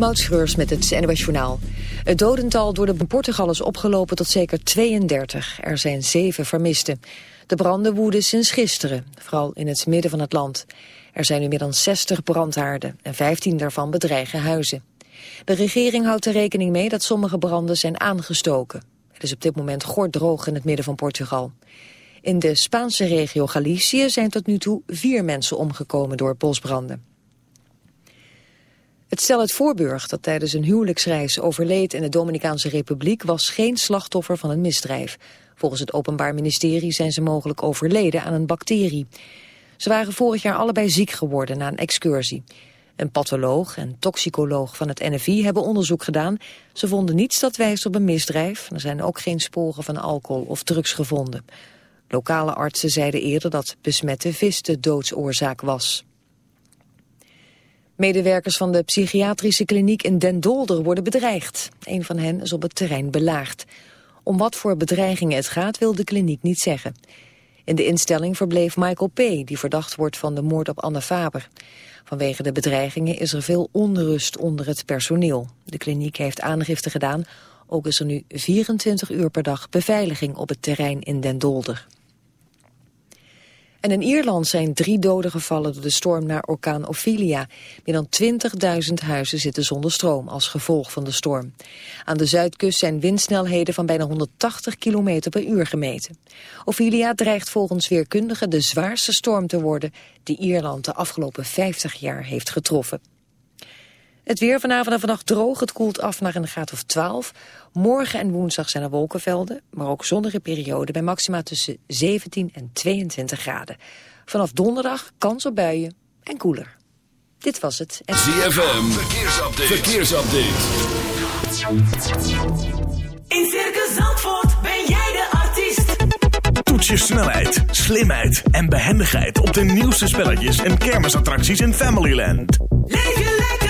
Moutschreurs met het NOS Journaal. Het dodental door de Portugal is opgelopen tot zeker 32. Er zijn zeven vermisten. De branden woeden sinds gisteren, vooral in het midden van het land. Er zijn nu meer dan 60 brandhaarden en 15 daarvan bedreigen huizen. De regering houdt er rekening mee dat sommige branden zijn aangestoken. Het is op dit moment gordroog in het midden van Portugal. In de Spaanse regio Galicië zijn tot nu toe vier mensen omgekomen door bosbranden. Het stel uit Voorburg dat tijdens een huwelijksreis overleed in de Dominicaanse Republiek was geen slachtoffer van een misdrijf. Volgens het Openbaar Ministerie zijn ze mogelijk overleden aan een bacterie. Ze waren vorig jaar allebei ziek geworden na een excursie. Een patholoog en toxicoloog van het NFI hebben onderzoek gedaan. Ze vonden niets dat wijst op een misdrijf. Er zijn ook geen sporen van alcohol of drugs gevonden. Lokale artsen zeiden eerder dat besmette vis de doodsoorzaak was. Medewerkers van de psychiatrische kliniek in Den Dolder worden bedreigd. Een van hen is op het terrein belaagd. Om wat voor bedreigingen het gaat wil de kliniek niet zeggen. In de instelling verbleef Michael P., die verdacht wordt van de moord op Anne Faber. Vanwege de bedreigingen is er veel onrust onder het personeel. De kliniek heeft aangifte gedaan. Ook is er nu 24 uur per dag beveiliging op het terrein in Den Dolder. En in Ierland zijn drie doden gevallen door de storm naar orkaan Ophelia. Meer dan 20.000 huizen zitten zonder stroom als gevolg van de storm. Aan de zuidkust zijn windsnelheden van bijna 180 km per uur gemeten. Ophelia dreigt volgens weerkundigen de zwaarste storm te worden... die Ierland de afgelopen 50 jaar heeft getroffen. Het weer vanavond en vannacht droog. Het koelt af naar een graad of 12. Morgen en woensdag zijn er wolkenvelden, maar ook zonnige perioden... bij maxima tussen 17 en 22 graden. Vanaf donderdag kans op buien en koeler. Dit was het. En... ZFM, verkeersupdate. verkeersupdate. In Circus Zandvoort ben jij de artiest. Toets je snelheid, slimheid en behendigheid... op de nieuwste spelletjes en kermisattracties in Familyland. Leef je lekker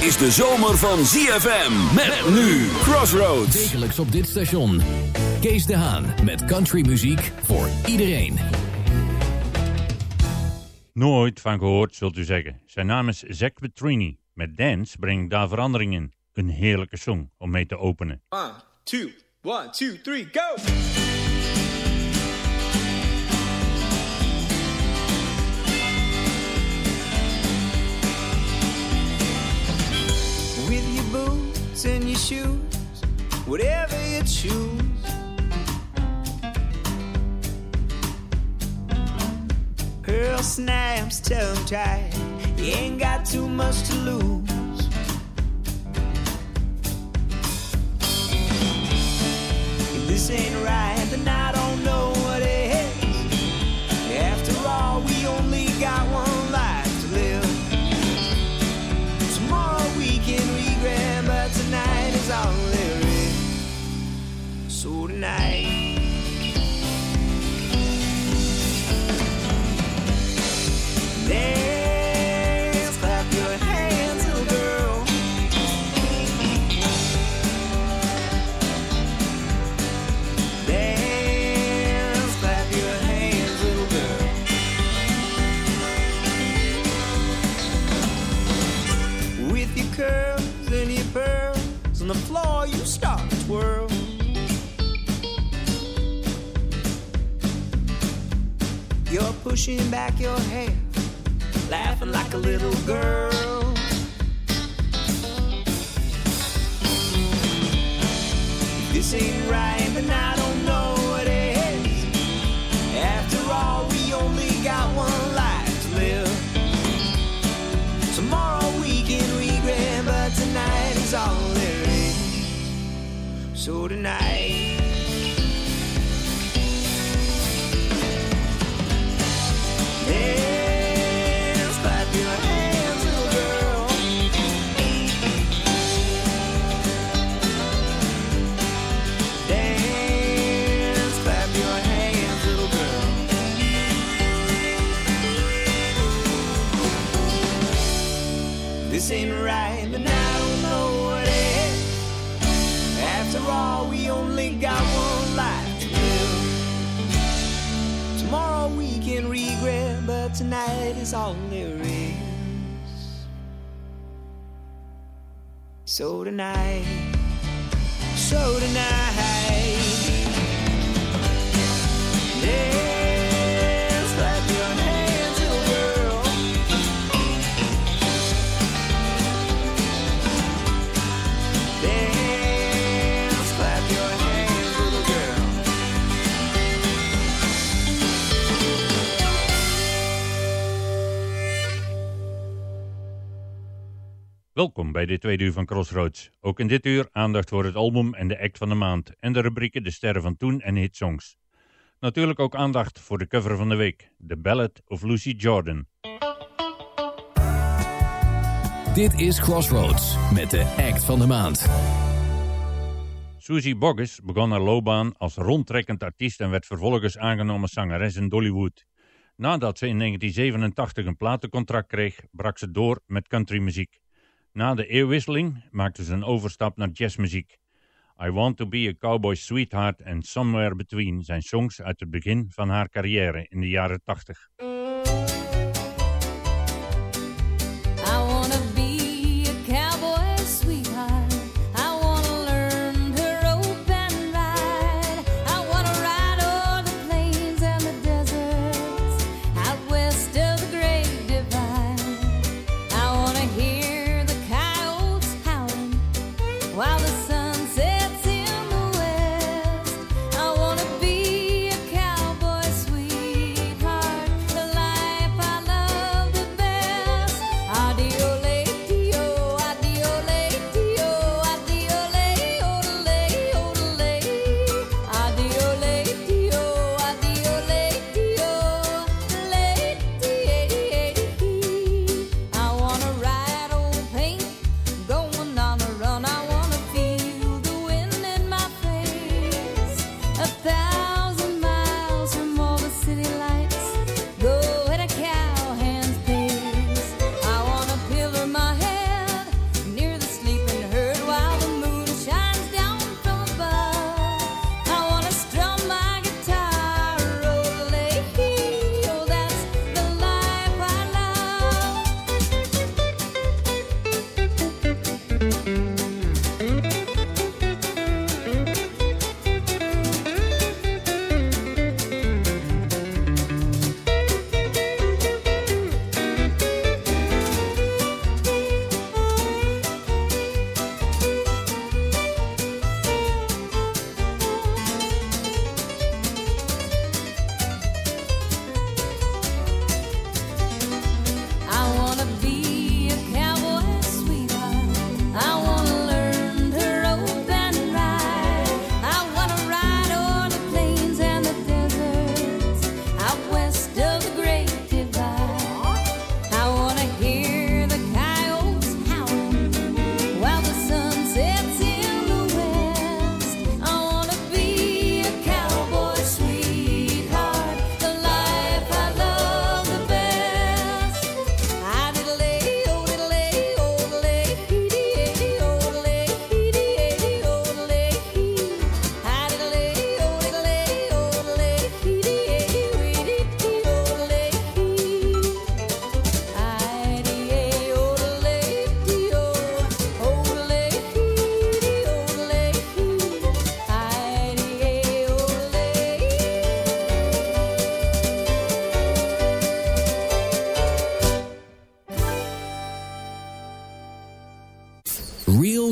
is de zomer van ZFM. Met nu Crossroads. Wekelijks op dit station. Kees de Haan met countrymuziek voor iedereen. Nooit van gehoord, zult u zeggen. Zijn naam is Zack Petrini. Met Dance brengt daar verandering in. Een heerlijke song om mee te openen. One, two, one, two, three, go! And your shoes, whatever you choose. Pearl snaps, tongue tied, you ain't got too much to lose. If this ain't right, then I don't know So pushing back your hair, laughing like a little girl. This ain't right, but I don't know what is. After all, we only got one life to live. Tomorrow we can regret, but tonight is all there is. So tonight. Ain't right, but I don't know what is. After all, we only got one life to live. Tomorrow we can regret, but tonight is all there is. So tonight, so tonight. Dance, Welkom bij dit tweede uur van Crossroads. Ook in dit uur aandacht voor het album en de act van de maand. En de rubrieken De Sterren van Toen en Hitsongs. Natuurlijk ook aandacht voor de cover van de week. The Ballad of Lucy Jordan. Dit is Crossroads met de act van de maand. Susie Boggess begon haar loopbaan als rondtrekkend artiest en werd vervolgens aangenomen zangeres in Dollywood. Nadat ze in 1987 een platencontract kreeg, brak ze door met countrymuziek. Na de eeuwwisseling maakte ze een overstap naar jazzmuziek. I Want to Be a Cowboy Sweetheart en Somewhere Between zijn songs uit het begin van haar carrière in de jaren 80.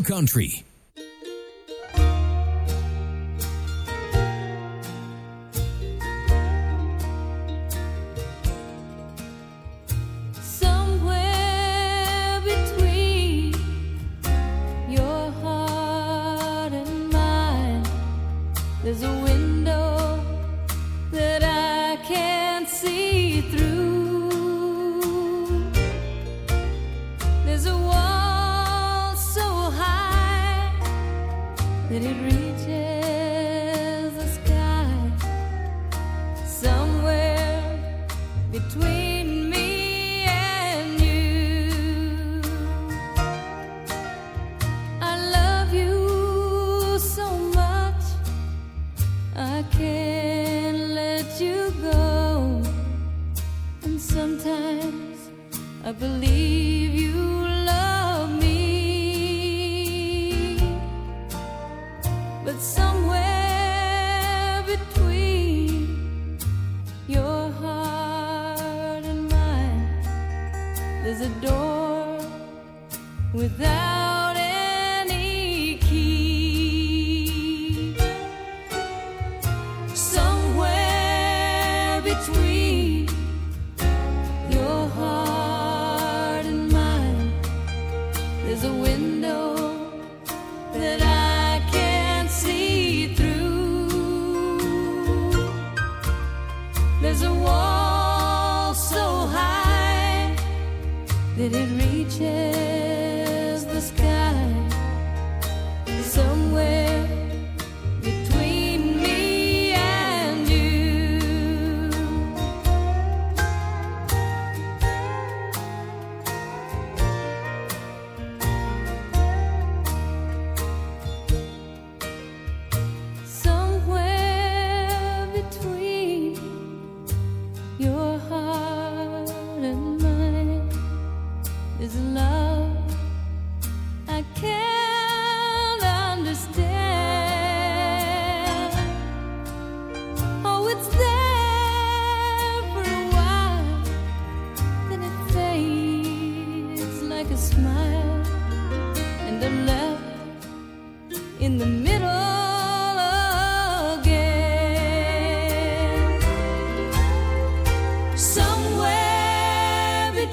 Country.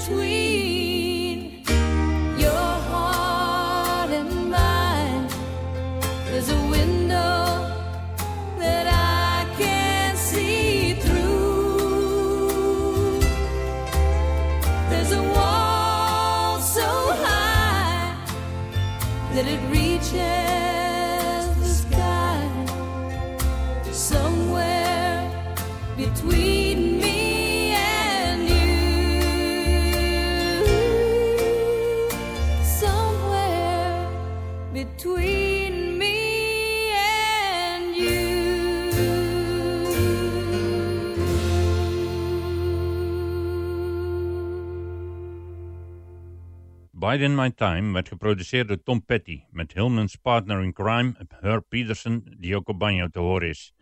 Between Biden My Time werd geproduceerd door Tom Petty met Hillman's partner in crime, Herb Peterson, die ook op banjo te horen is.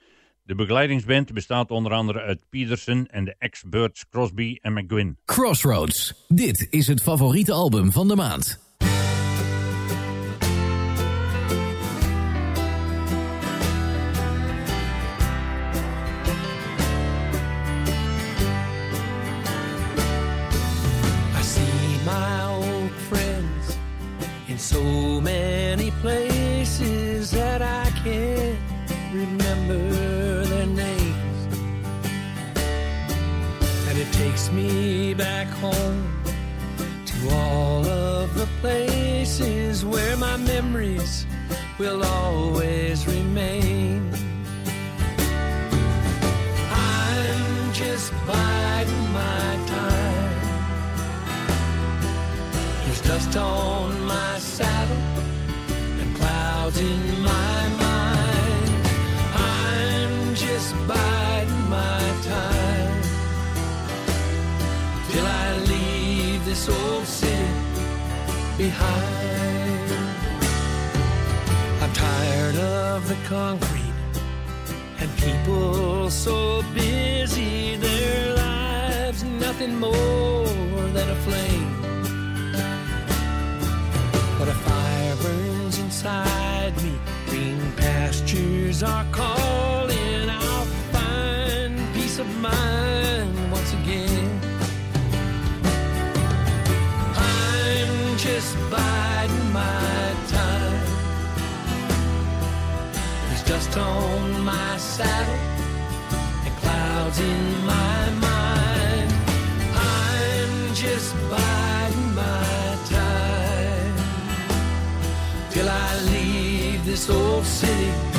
De begeleidingsband bestaat onder andere uit Peterson en de ex-Birds Crosby en McGuinn. Crossroads. Dit is het favoriete album van de maand. Me back home to all of the places where my memories will always remain. I'm just biding my time. There's dust on my behind. I'm tired of the concrete and people so busy, their lives nothing more than a flame. But a fire burns inside me, green pastures are calling. Dust on my saddle and clouds in my mind. I'm just biding my time till I leave this old city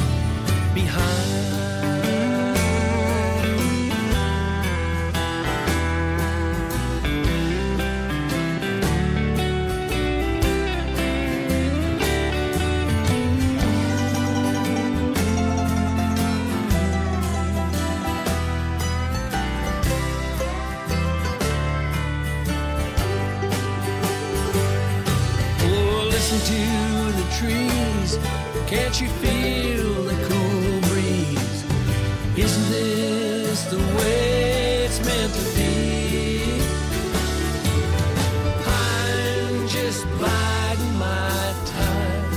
Can't you feel the cool breeze? Isn't this the way it's meant to be? I'm just biding my time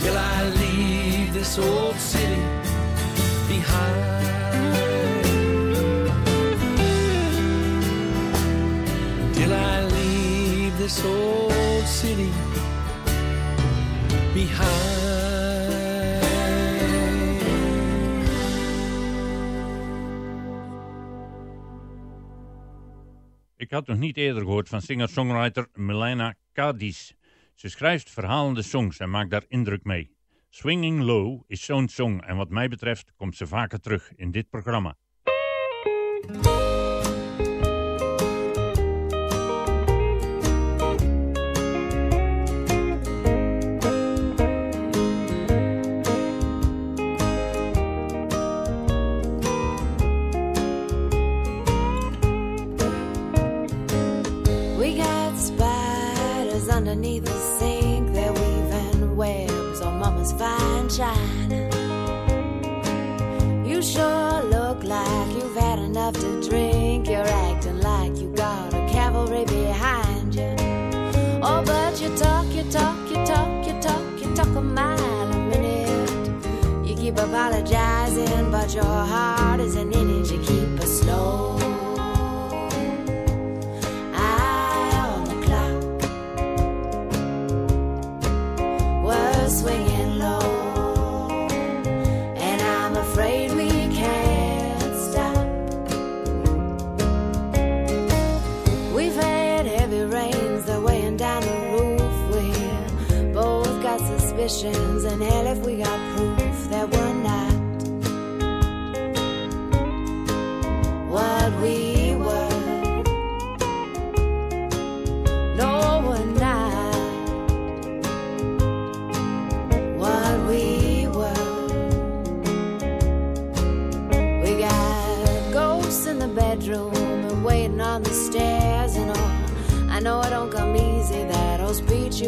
till I leave this old city behind. till I leave this old city. Ik had nog niet eerder gehoord van singer-songwriter Milena Cadiz. Ze schrijft verhalende songs en maakt daar indruk mee. Swinging Low is zo'n song en wat mij betreft komt ze vaker terug in dit programma. China. You sure look like you've had enough to drink. You're acting like you got a cavalry behind you. Oh, but you talk, you talk, you talk, you talk, you talk a mile a minute. You keep apologizing, but your heart is an. You keep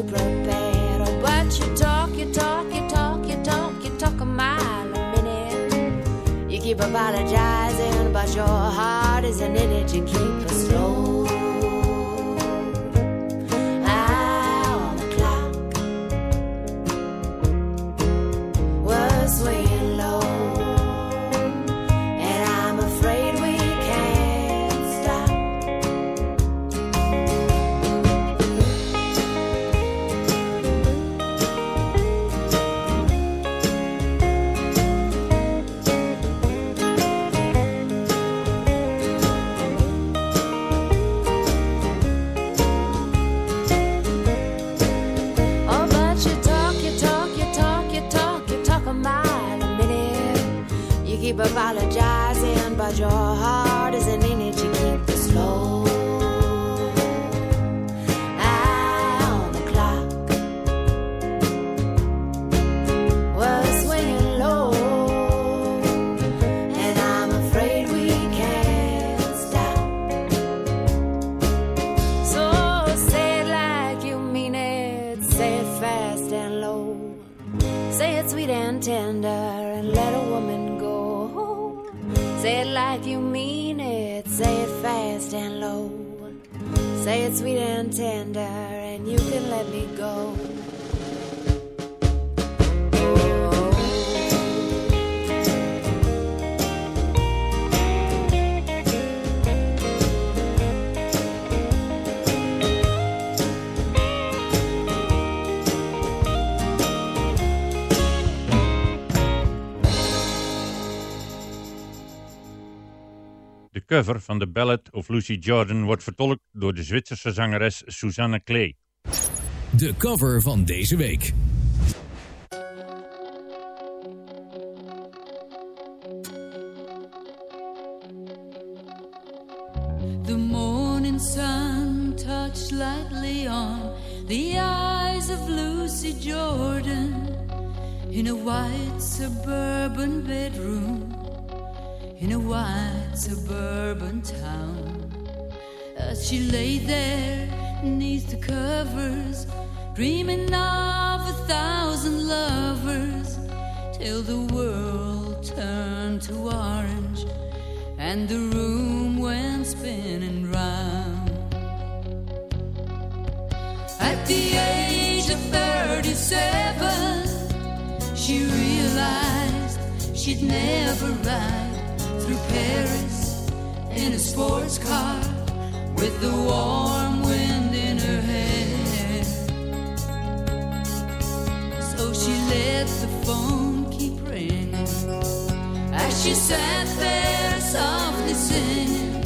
you prepared. Oh, but you talk, you talk, you talk, you talk, you talk a mile a minute. You keep apologizing, but your heart isn't in it. You keep cover van The Ballad of Lucy Jordan wordt vertolkt door de Zwitserse zangeres Susanne Klee. De cover van deze week. The morning sun touched lightly on the eyes of Lucy Jordan in a white suburban bedroom in a white suburban town. As she lay there neath the covers, dreaming of a thousand lovers, till the world turned to orange and the room went spinning round. At the age of 37, she realized she'd never ride through Paris in a sports car with the warm wind in her hair. So she let the phone keep ringing as she sat there softly singing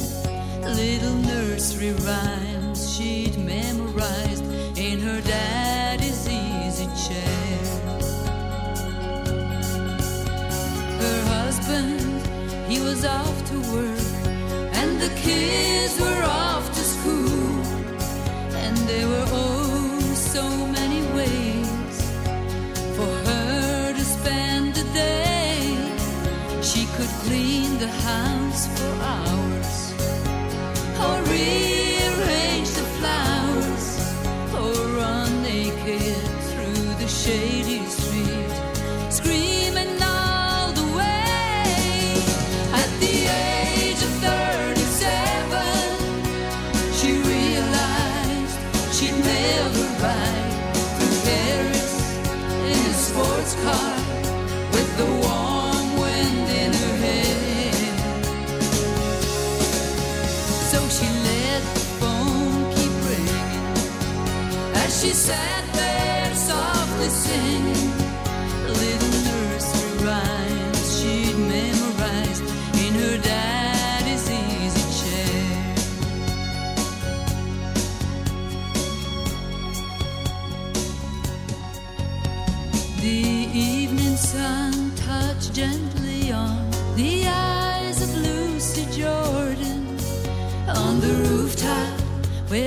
little nursery rhymes she'd memorized in her daddy's easy chair. Her husband, was off to work, and the kids were off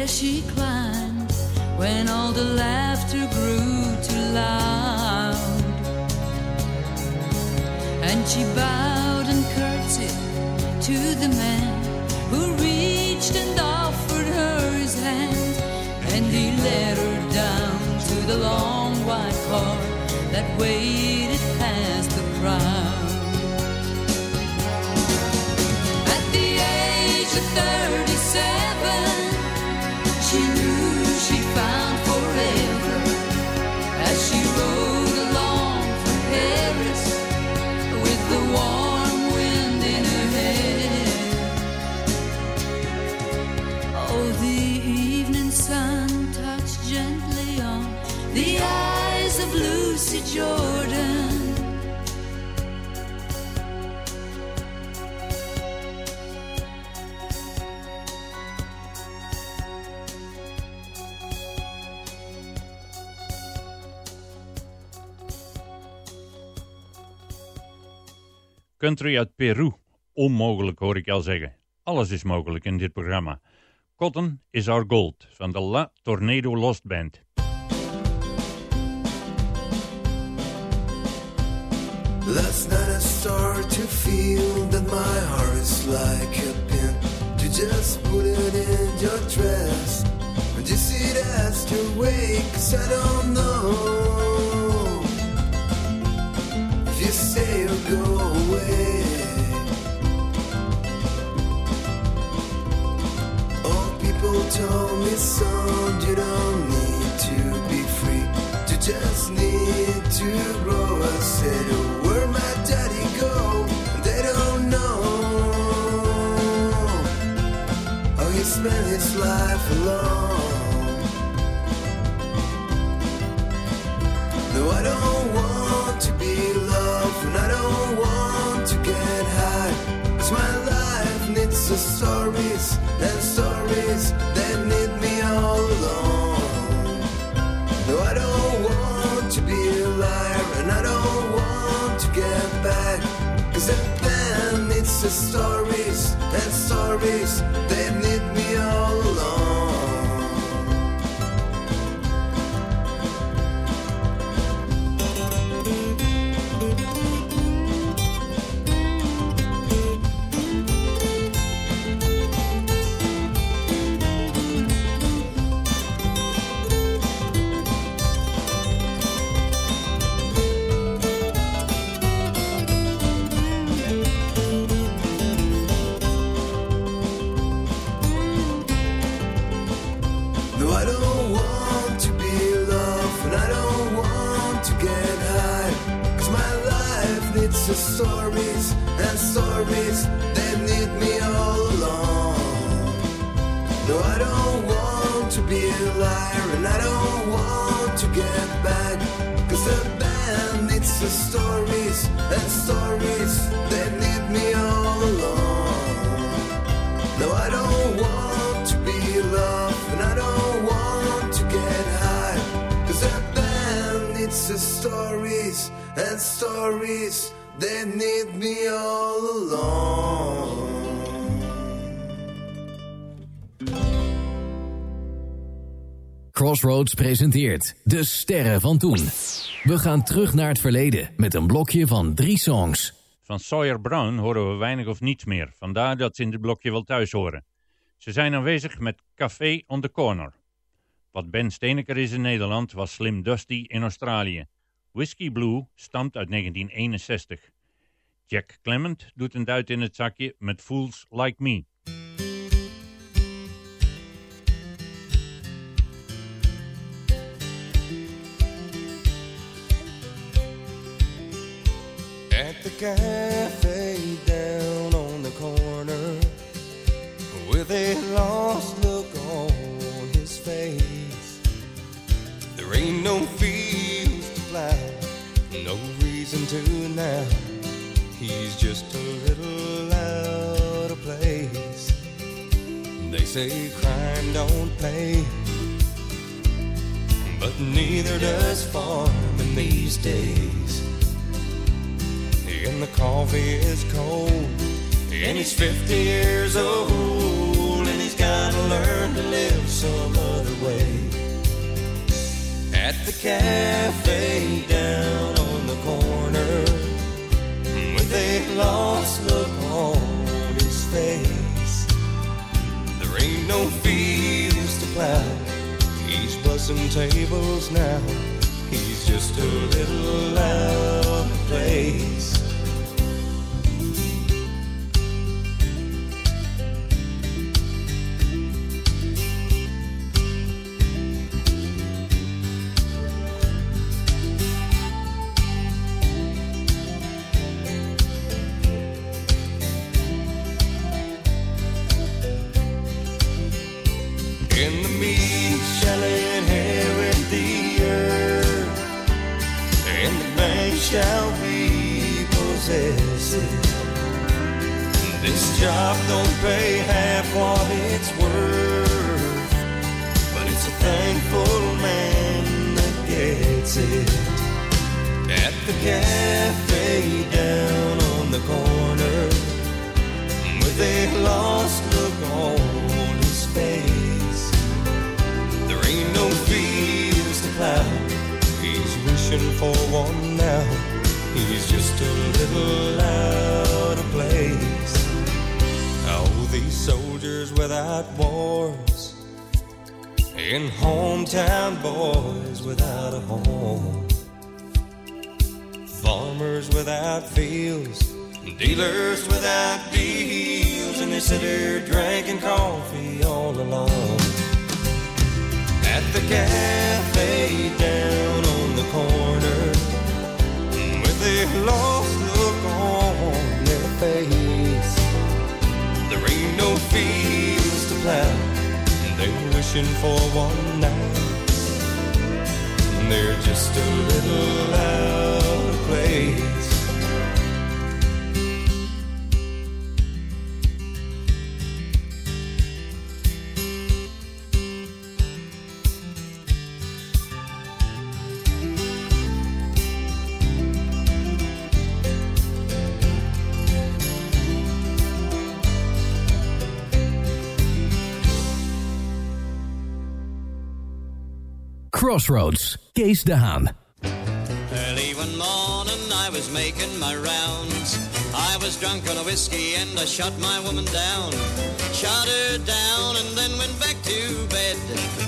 she climbed when all the laughter grew too loud. And she bowed and curtsied to the man who reached and offered her his hand, and he led her down to the long white car that waited past the crowd. Country uit Peru. Onmogelijk hoor ik al zeggen. Alles is mogelijk in dit programma. Cotton is our gold van de La Tornado Lost Band. Last night I started to feel that my heart is like a pin. You just put it in your dress. And you see it as you wake, 'cause I don't know No, I don't want I don't want to get high. 'Cause my life needs a stories and stories that need me all alone. No, I don't want to be a liar and I don't want to get the stories and stories need me Crossroads presenteert De Sterren van Toen. We gaan terug naar het verleden met een blokje van drie songs. Van Sawyer Brown horen we weinig of niets meer, vandaar dat ze in dit blokje wel thuis horen. Ze zijn aanwezig met Café on the Corner. Wat Ben Steeneker is in Nederland, was Slim Dusty in Australië. Whiskey Blue stamt uit 1961. Jack Clement doet een duit in het zakje met Fools Like Me. Cafe down on the corner with a lost look on his face. There ain't no fields to plow, no reason to now. He's just a little out of place. They say crime don't pay, but neither does farming these days and the coffee is cold. And he's 50 years old, and he's gotta learn to live some other way. At the cafe down on the corner, with a lost look on his face, there ain't no fields to plow. He's bussing tables now. He's just a little out of place. For one now. He's just a little out of place. Oh, these soldiers without wars and hometown boys without a home. Farmers without fields, dealers without deals, and they sit there drinking coffee all alone. At the cafe down a lost look on their face. There ain't no fields to plow, they're wishing for one night. They're just a little out of place. Crossroads, Kees de Haan. Early one morning I was making my rounds. I was drunk on a whiskey and I shot my woman down. Shot her down and then went back to bed.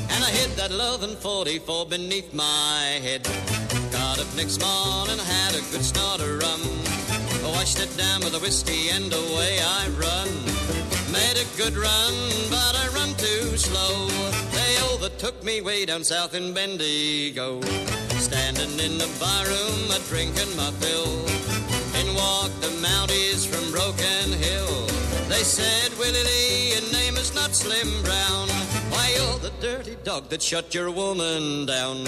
And I hid that loving 44 beneath my head. Got up next morning, had a good snort of rum. Washed it down with a whiskey and away I run. Made a good run, but I run too slow. They overtook me way down south in Bendigo. Standing in the barroom, a drinking my fill. In walked the Mounties from Broken Hill. They said, Willie Lee, your name is not Slim Brown. Why, you're the dirty dog that shut your woman down.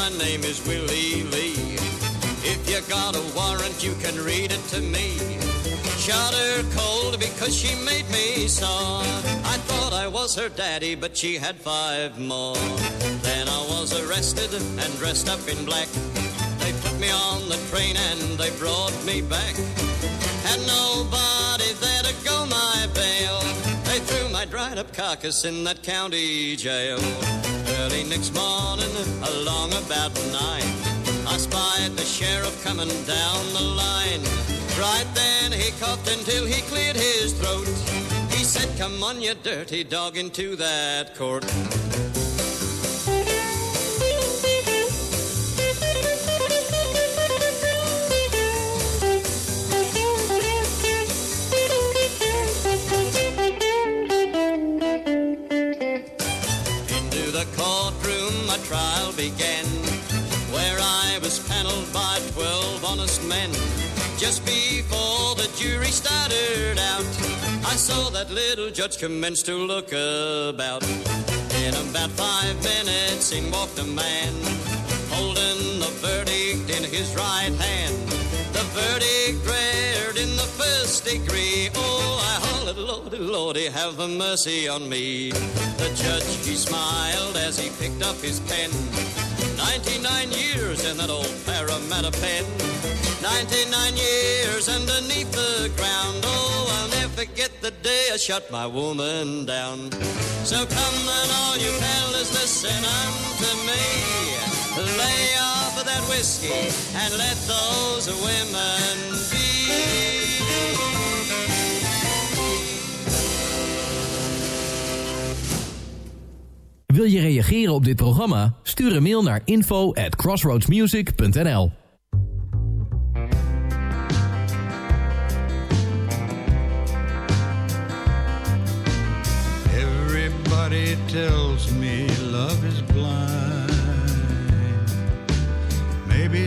My name is Willie Lee. If you got a warrant, you can read it to me. Shot her cold because she made me sore. I thought I was her daddy, but she had five more. Then I was arrested and dressed up in black. They put me on the train and they brought me back. Had nobody there to go my bail. Dried up carcass in that county jail. Early next morning, along about nine, I spied the sheriff coming down the line. Right then he coughed until he cleared his throat. He said, Come on, you dirty dog, into that court. Began, where I was paneled by twelve honest men. Just before the jury started out, I saw that little judge commence to look about. In about five minutes, in walked a man, holding the verdict in his right hand. The verdict read in the first degree. Oh, I hollered, Lordy, Lordy, have mercy on me. The judge, he smiled as he picked up his pen. 99 years in that old Parramatta pen. 99 years underneath the ground. Oh, I'll never forget the day I shut my woman down. So come and all you fellas, listen unto me. Lay off of that whiskey and let those women be. Wil je reageren op dit programma? Stuur een mail naar info at crossroadsmusic.nl Everybody tells me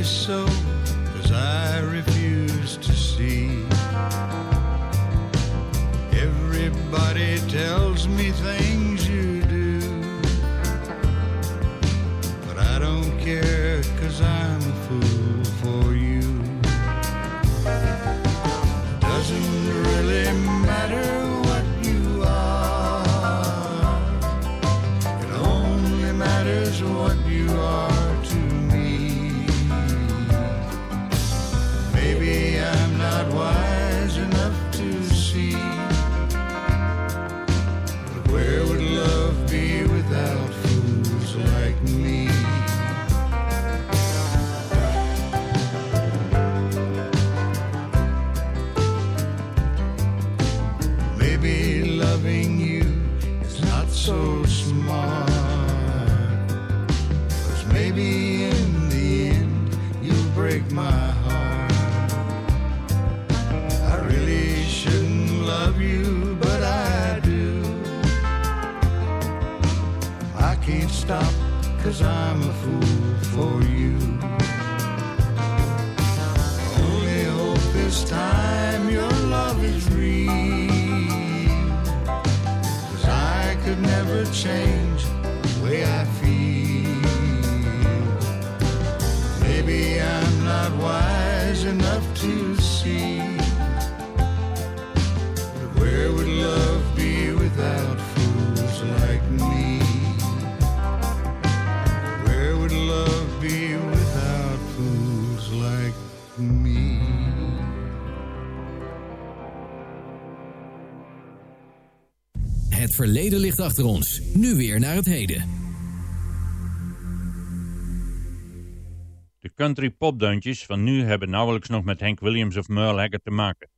So, cause I refuse to see. Everybody tells me things you do. But I don't care, cause I'm stop, cause I'm a fool for you. Only hope this time your love is real. Cause I could never change Het verleden ligt achter ons. Nu weer naar het heden. De country popdeuntjes van nu hebben nauwelijks nog met Hank Williams of Merle Haggard te maken.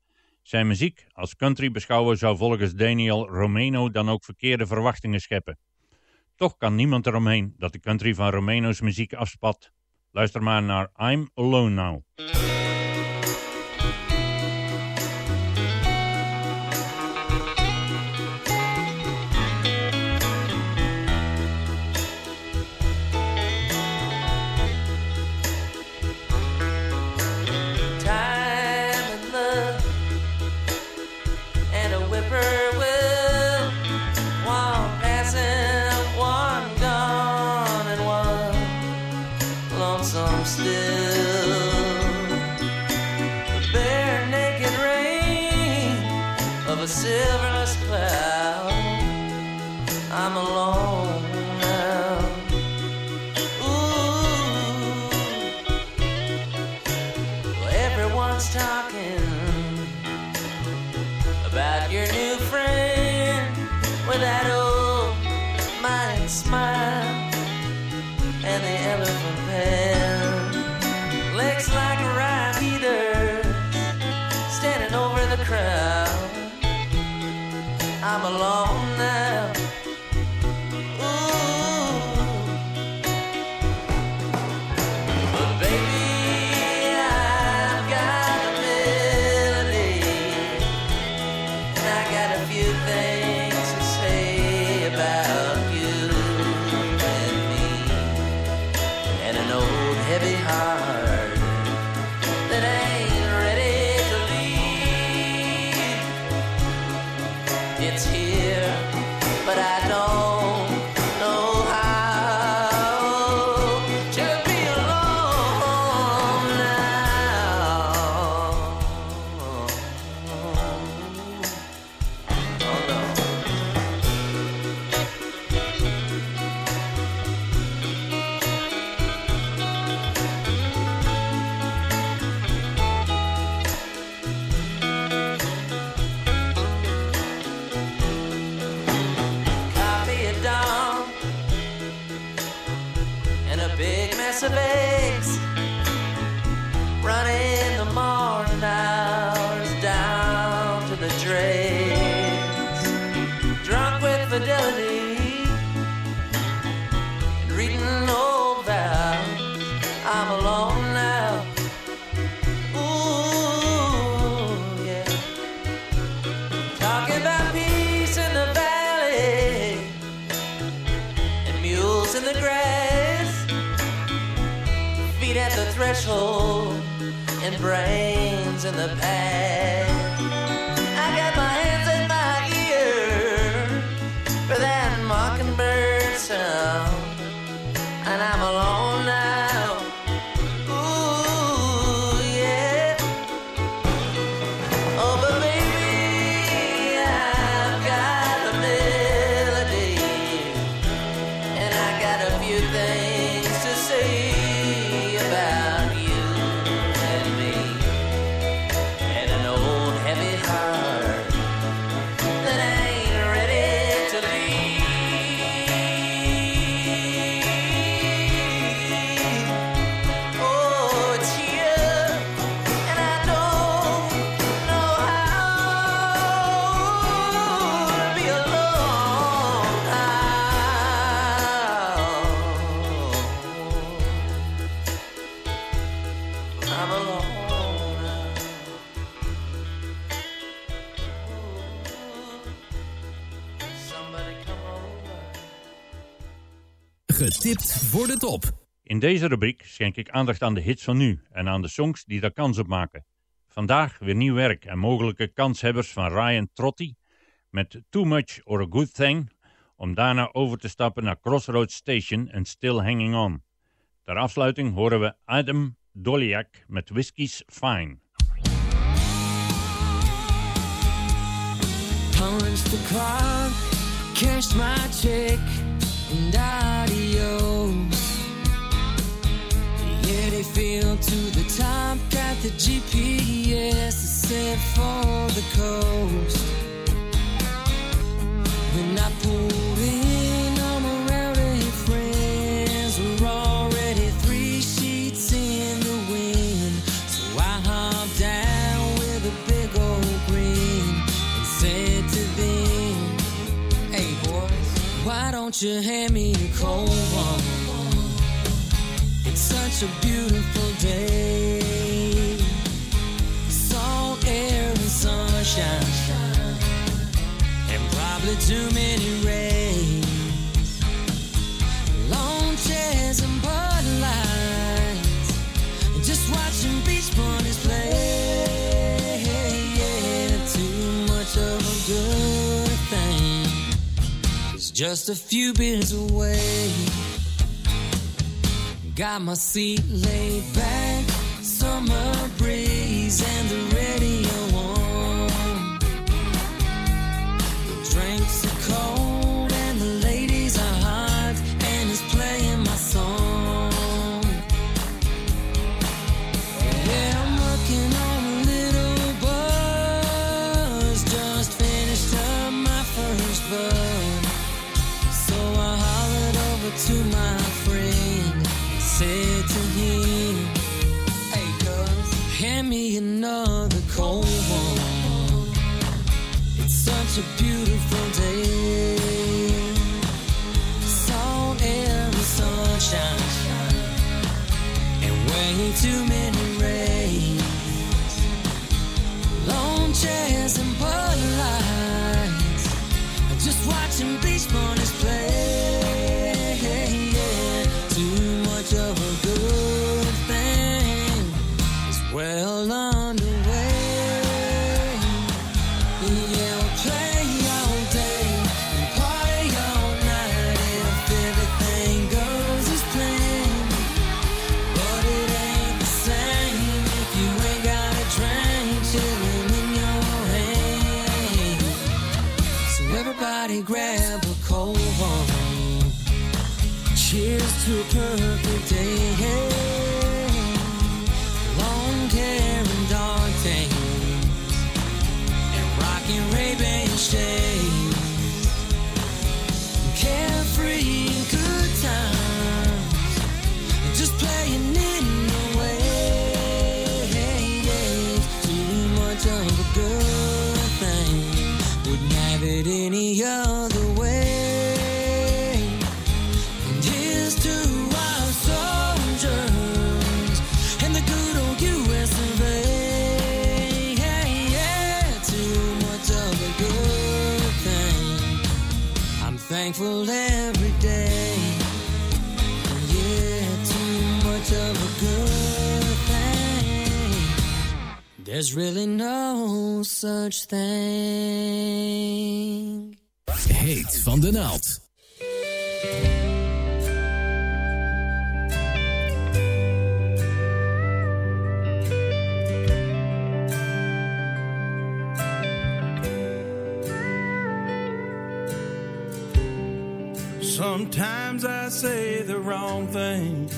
Zijn muziek als country beschouwen zou volgens Daniel Romano dan ook verkeerde verwachtingen scheppen. Toch kan niemand eromheen dat de country van Romano's muziek afspat. Luister maar naar I'm Alone Now. The grass, feet at the threshold and brains in the past. I got my hands in my ear for that mockingbird sound, voor de top. In deze rubriek schenk ik aandacht aan de hits van nu en aan de songs die daar kans op maken. Vandaag weer nieuw werk en mogelijke kanshebbers van Ryan Trotty met Too Much or a Good Thing, om daarna over te stappen naar Crossroads Station en Still Hanging On. Ter afsluiting horen we Adam Doliak met Whiskey's Fine. Punched the clock, cashed my check, and adios. Yeah, they feel to the top, got the GPS set for the coast. won't you hand me a cold one? It's such a beautiful day. just a few beers away. Got my seat laid back, summer breeze and the took her every day. Yeah, too much of a good thing. There's really no such thing. Hate van de naald. wrong things.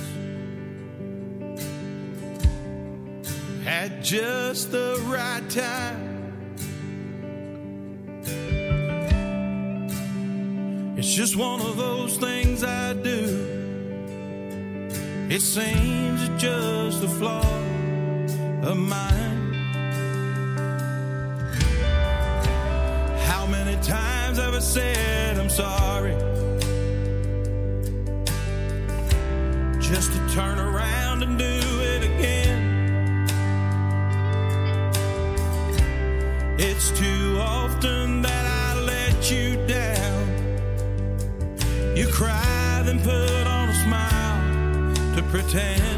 At just the right time. It's just one of those things I do. It seems it's just a flaw of mine. How many times have I said I'm sorry? just to turn around and do it again. It's too often that I let you down. You cry, then put on a smile to pretend.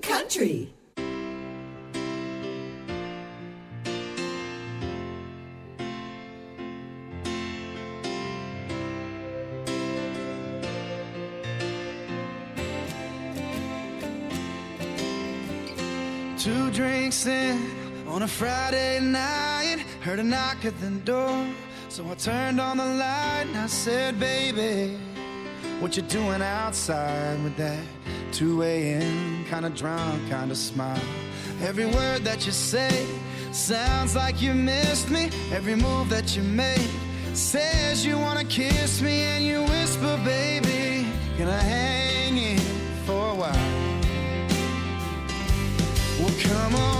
Country. Two drinks in on a Friday night. Heard a knock at the door. So I turned on the light and I said, Baby, what you doing outside with that 2 a.m. kind of drunk kind of smile? Every word that you say sounds like you missed me. Every move that you made says you wanna kiss me. And you whisper, Baby, can I hang in for a while? Well, come on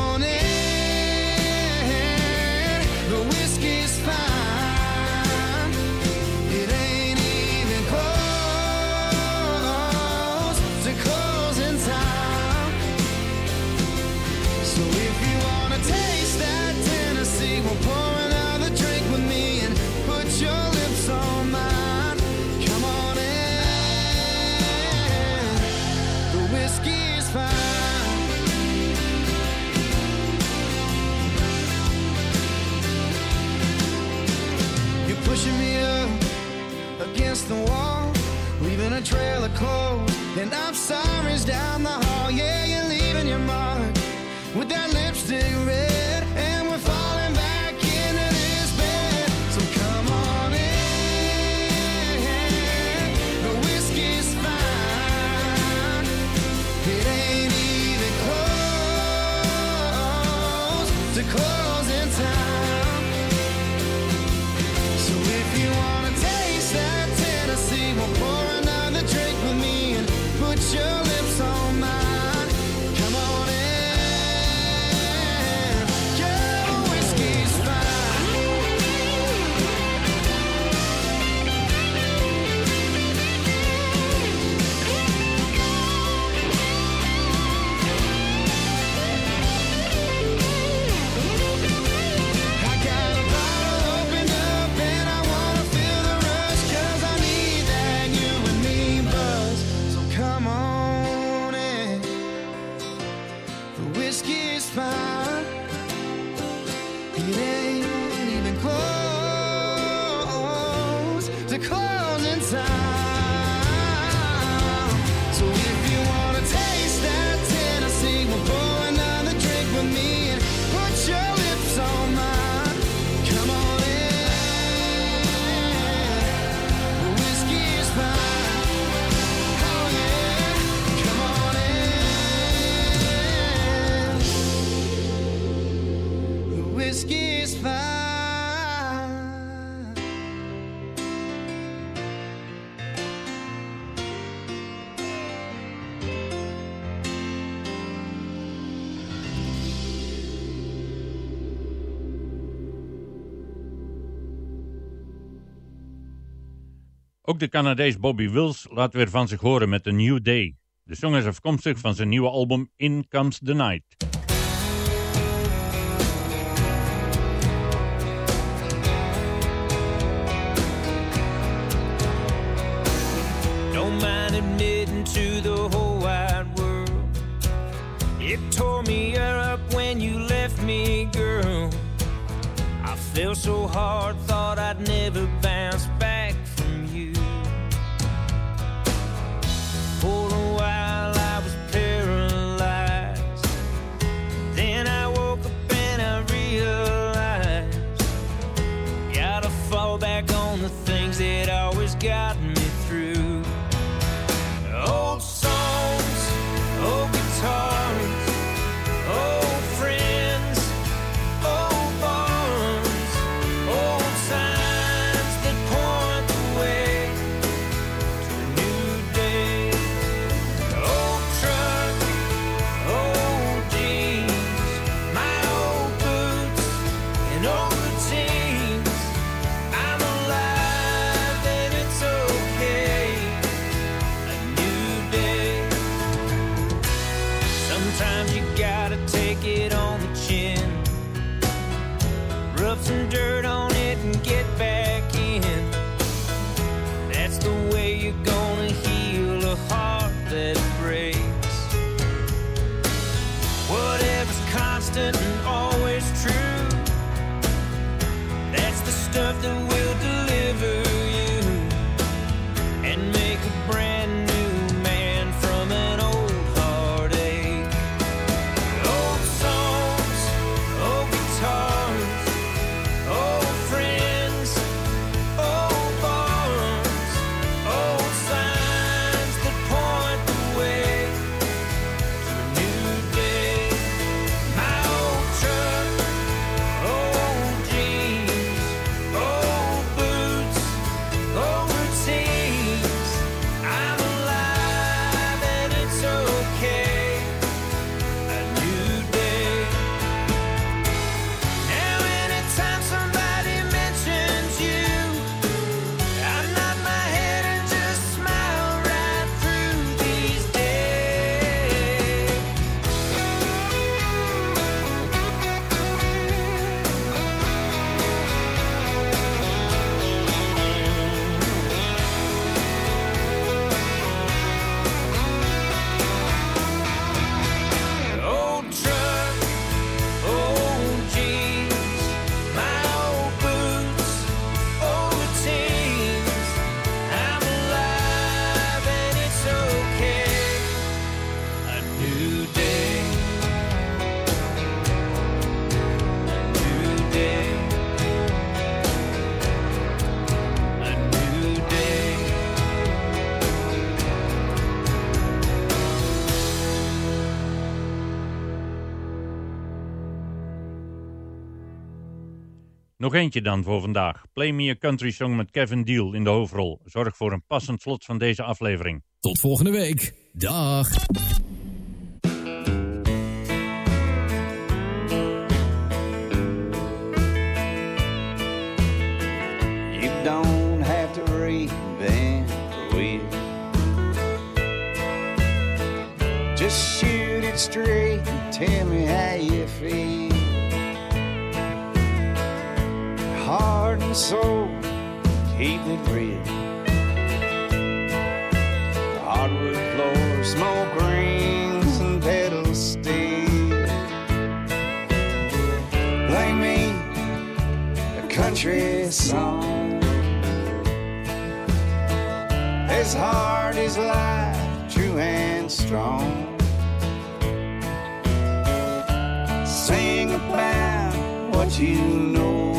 pushing me up against the wall, leaving a trail of clothes. And I'm sorry's down the hall. Yeah, you're leaving your mark with that lipstick red. Ook de Canadees Bobby Wills laat weer van zich horen met een New Day. De song is afkomstig van zijn nieuwe album In Comes the Night. Don't mind admitting to the whole wide world. It tore me up when you left me, girl. I fell so hard, thought I'd never Nog eentje dan voor vandaag. Play Me a Country Song met Kevin Deal in de hoofdrol. Zorg voor een passend slot van deze aflevering. Tot volgende week. Dag. You don't have to reinvent the wheel. Just shoot it straight and tell me how you feel. Soul, keep it real. Hardwood floors, smoke rings, and pedal steel. Play me a country song as hard as life, true and strong. Sing about what you know,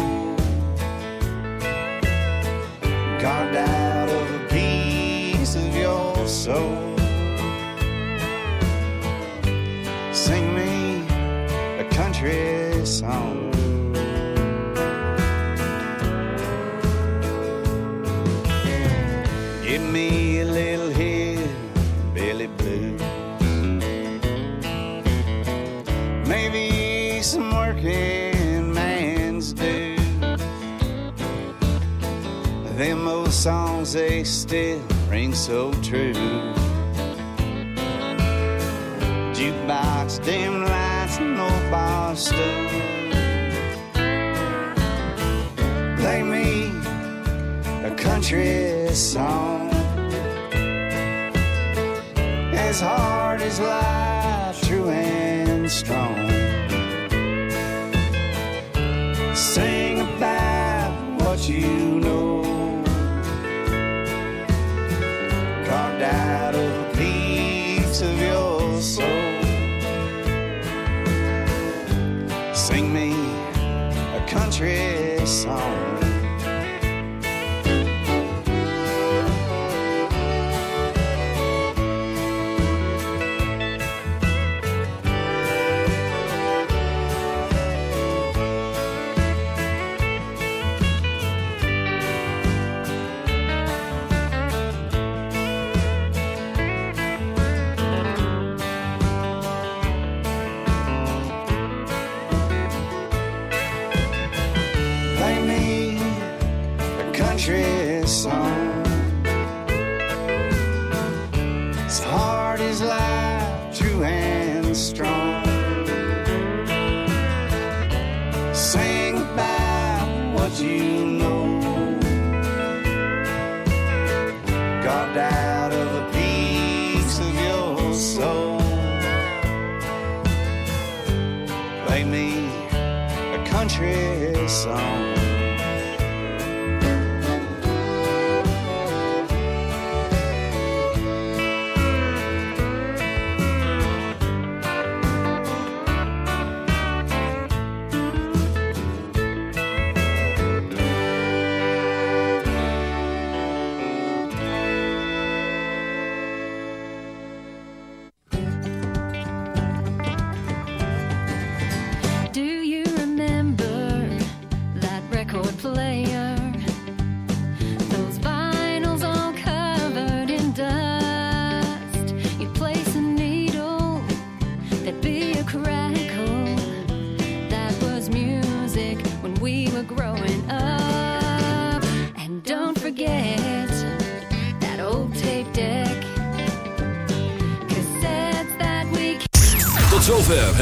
they still ring so true. Jukebox, dim lights, no bar stool. Play me a country song as hard as life,